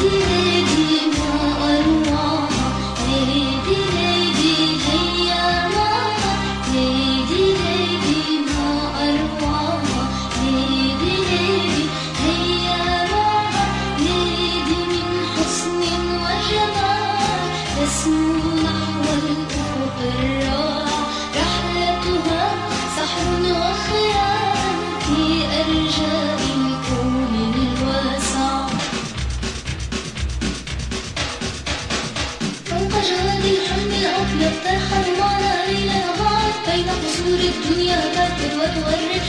Thank did. ترحل معنا ليلا نهار بين قصور الدنيا بارد وتورد